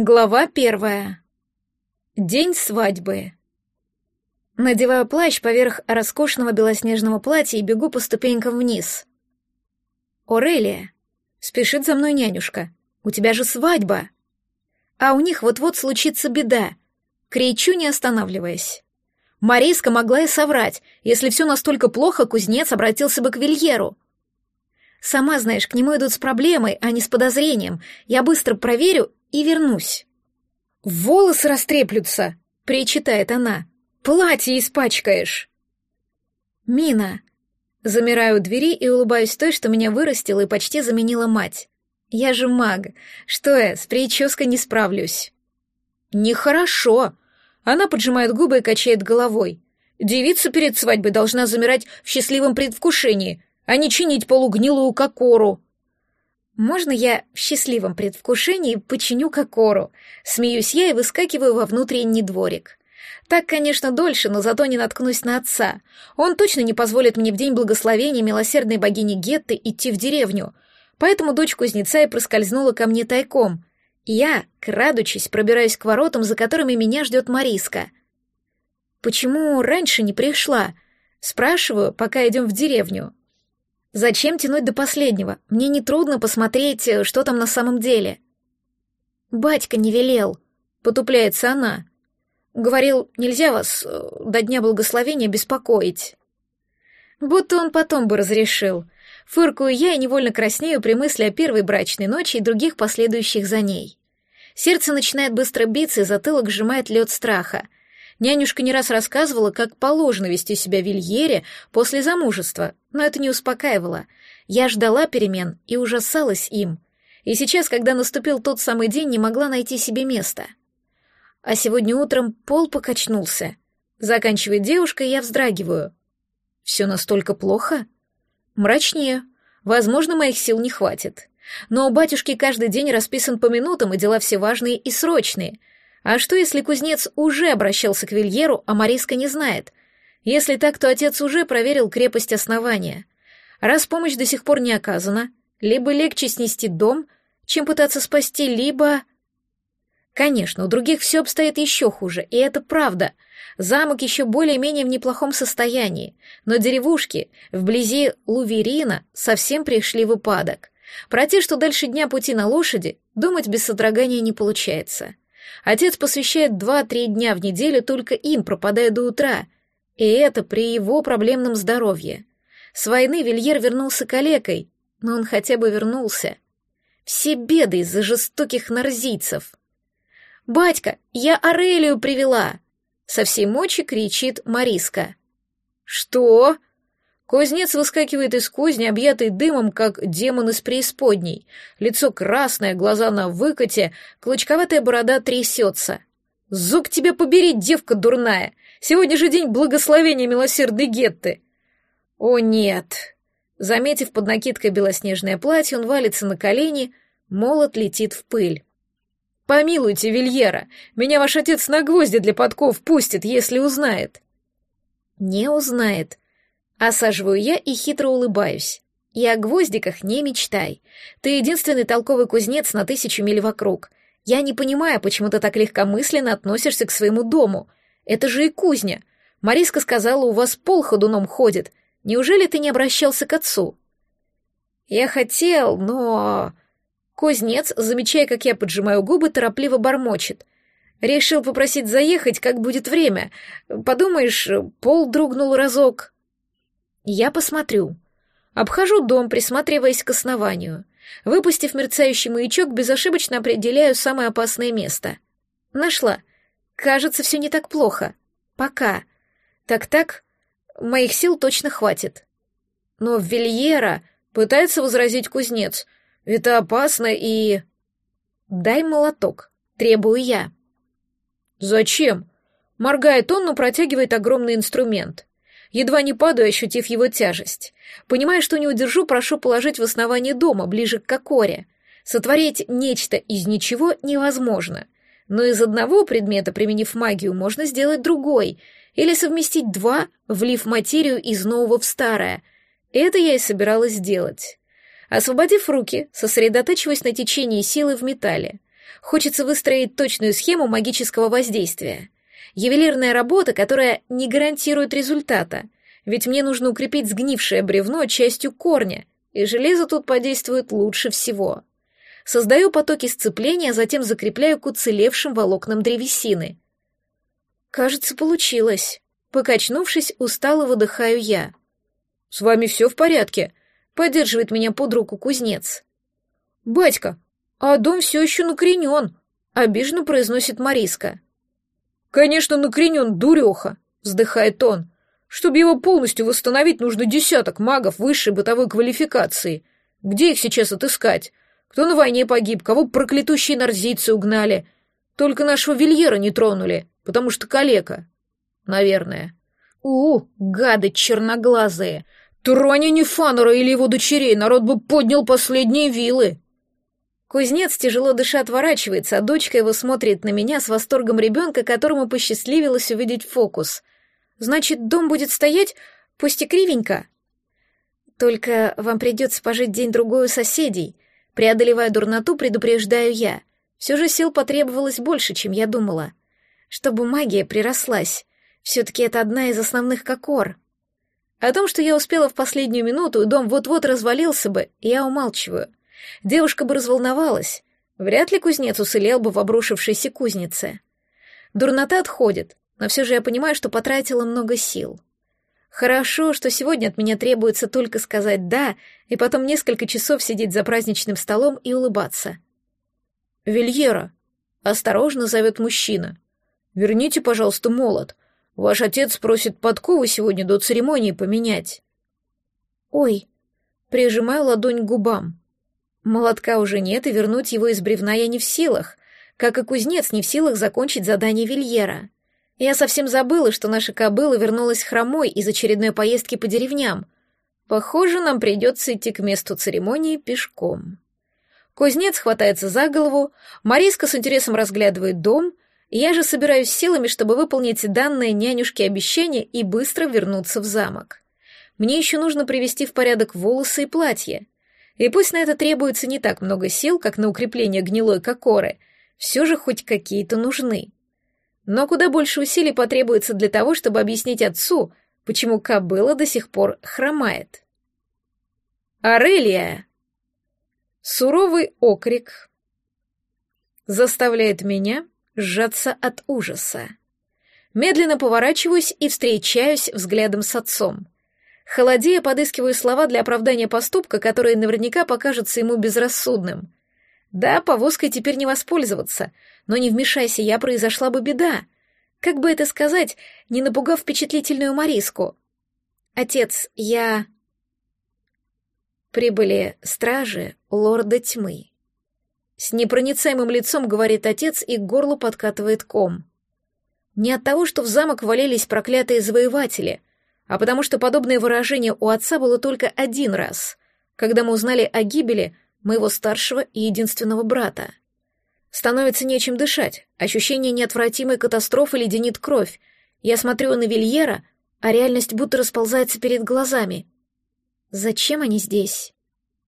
Глава первая. День свадьбы. Надеваю плащ поверх роскошного белоснежного платья и бегу по ступенькам вниз. «Орелия, спешит за мной нянюшка. У тебя же свадьба!» А у них вот-вот случится беда. Кричу, не останавливаясь. Мариска могла и соврать. Если все настолько плохо, кузнец обратился бы к Вильеру. Сама знаешь, к нему идут с проблемой, а не с подозрением. Я быстро проверю и вернусь. «Волосы растреплются!» — причитает она. «Платье испачкаешь!» «Мина!» Замираю у двери и улыбаюсь той, что меня вырастила и почти заменила мать. «Я же маг. Что я, с прической не справлюсь?» «Нехорошо!» Она поджимает губы и качает головой. «Девица перед свадьбой должна замирать в счастливом предвкушении, а не чинить полугнилую кокору!» Можно я в счастливом предвкушении починю кокору? Смеюсь я и выскакиваю во внутренний дворик. Так, конечно, дольше, но зато не наткнусь на отца. Он точно не позволит мне в день благословения милосердной богини Гетты идти в деревню. Поэтому дочь кузнеца и проскользнула ко мне тайком. Я, крадучись, пробираюсь к воротам, за которыми меня ждет Мариска. «Почему раньше не пришла?» Спрашиваю, пока идем в деревню. Зачем тянуть до последнего? Мне нетрудно посмотреть, э, что там на самом деле. Батька не велел, потупляется она. Говорил, нельзя вас э, до дня благословения беспокоить. Будто он потом бы разрешил. Фыркую я и невольно краснею при мысли о первой брачной ночи и других последующих за ней. Сердце начинает быстро биться, и затылок сжимает лед страха. Нянюшка не раз рассказывала, как положено вести себя Вильере после замужества, но это не успокаивало. Я ждала перемен и ужасалась им. И сейчас, когда наступил тот самый день, не могла найти себе места. А сегодня утром пол покачнулся. Заканчивает девушка, я вздрагиваю. Все настолько плохо? Мрачнее. Возможно, моих сил не хватит. Но у батюшки каждый день расписан по минутам, и дела все важные и срочные — а что, если кузнец уже обращался к Вильеру, а Мариска не знает? Если так, то отец уже проверил крепость основания. Раз помощь до сих пор не оказана, либо легче снести дом, чем пытаться спасти, либо... Конечно, у других все обстоит еще хуже, и это правда. Замок еще более-менее в неплохом состоянии, но деревушки вблизи Луверина совсем пришли в упадок. Про те, что дальше дня пути на лошади, думать без содрогания не получается. Отец посвящает два-три дня в неделю только им, пропадая до утра. И это при его проблемном здоровье. С войны Вильер вернулся калекой, но он хотя бы вернулся. Все беды из-за жестоких нарзийцев. «Батька, я Арелию привела!» Со всей мочи кричит Мариска. «Что?» Кузнец выскакивает из кузни, объятый дымом, как демон из преисподней. Лицо красное, глаза на выкате, клочковатая борода трясется. «Зуб тебе побери, девка дурная! Сегодня же день благословения милосердной Гетты!» «О, нет!» Заметив под накидкой белоснежное платье, он валится на колени, молот летит в пыль. «Помилуйте, Вильера, меня ваш отец на гвозди для подков пустит, если узнает». «Не узнает», Осаживаю я и хитро улыбаюсь. И о гвоздиках не мечтай. Ты единственный толковый кузнец на тысячу миль вокруг. Я не понимаю, почему ты так легкомысленно относишься к своему дому. Это же и кузня. Мариска сказала, у вас пол ходуном ходит. Неужели ты не обращался к отцу? Я хотел, но... Кузнец, замечая, как я поджимаю губы, торопливо бормочет. Решил попросить заехать, как будет время. Подумаешь, пол дрогнул разок. Я посмотрю. Обхожу дом, присматриваясь к основанию. Выпустив мерцающий маячок, безошибочно определяю самое опасное место. Нашла. Кажется, все не так плохо. Пока. Так-так, моих сил точно хватит. Но Вильера пытается возразить кузнец. Это опасно и... Дай молоток, требую я. Зачем? Моргает он, но протягивает огромный инструмент. Едва не падаю, ощутив его тяжесть. Понимая, что не удержу, прошу положить в основание дома, ближе к кокоре. Сотворить нечто из ничего невозможно. Но из одного предмета, применив магию, можно сделать другой, или совместить два, влив материю из нового в старое. Это я и собиралась сделать. Освободив руки, сосредотачиваясь на течении силы в металле. Хочется выстроить точную схему магического воздействия. Ювелирная работа, которая не гарантирует результата, ведь мне нужно укрепить сгнившее бревно частью корня, и железо тут подействует лучше всего. Создаю потоки сцепления, а затем закрепляю к уцелевшим волокнам древесины. Кажется, получилось. Покачнувшись, устало выдыхаю я. «С вами все в порядке?» — поддерживает меня под руку кузнец. «Батька, а дом все еще накренен», — обиженно произносит Мариска. «Конечно, накренен, дуреха», — вздыхает он. «Чтобы его полностью восстановить, нужно десяток магов высшей бытовой квалификации. Где их сейчас отыскать? Кто на войне погиб, кого проклятущие нарзийцы угнали. Только нашего Вильера не тронули, потому что калека. Наверное. У, гады черноглазые. Трони Нефанора или его дочерей, народ бы поднял последние вилы. Кузнец, тяжело дыша, отворачивается, а дочка его смотрит на меня с восторгом ребенка, которому посчастливилось увидеть фокус. Значит, дом будет стоять, пусть и кривенько. Только вам придется пожить день-другой у соседей — Преодолевая дурноту, предупреждаю я. Все же сил потребовалось больше, чем я думала. Чтобы магия прирослась. Все-таки это одна из основных кокор. О том, что я успела в последнюю минуту, и дом вот-вот развалился бы, я умалчиваю. Девушка бы разволновалась. Вряд ли кузнец уцелел бы в обрушившейся кузнице. Дурнота отходит, но все же я понимаю, что потратила много сил. Хорошо, что сегодня от меня требуется только сказать «да», и потом несколько часов сидеть за праздничным столом и улыбаться. «Вильера», — осторожно зовет мужчина. «Верните, пожалуйста, молот. Ваш отец просит подкову сегодня до церемонии поменять». «Ой», — прижимаю ладонь к губам. Молотка уже нет, и вернуть его из бревна я не в силах, как и кузнец не в силах закончить задание Вильера. Я совсем забыла, что наша кобыла вернулась хромой из очередной поездки по деревням. Похоже, нам придется идти к месту церемонии пешком. Кузнец хватается за голову, Мариска с интересом разглядывает дом, я же собираюсь силами, чтобы выполнить данное нянюшке обещание и быстро вернуться в замок. Мне еще нужно привести в порядок волосы и платье. И пусть на это требуется не так много сил, как на укрепление гнилой кокоры, все же хоть какие-то нужны. Но куда больше усилий потребуется для того, чтобы объяснить отцу, почему кобыла до сих пор хромает. «Арелия!» Суровый окрик заставляет меня сжаться от ужаса. Медленно поворачиваюсь и встречаюсь взглядом с отцом. Холодея подыскиваю слова для оправдания поступка, которые наверняка покажутся ему безрассудным. Да, повозкой теперь не воспользоваться, но не вмешайся я, произошла бы беда. Как бы это сказать, не напугав впечатлительную Мариску? Отец, я... Прибыли стражи лорда тьмы. С непроницаемым лицом говорит отец, и к горлу подкатывает ком. Не от того, что в замок валились проклятые завоеватели, а потому что подобное выражение у отца было только один раз, когда мы узнали о гибели моего старшего и единственного брата. Становится нечем дышать, ощущение неотвратимой катастрофы леденит кровь. Я смотрю на Вильера, а реальность будто расползается перед глазами. Зачем они здесь?